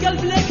Michael Blake.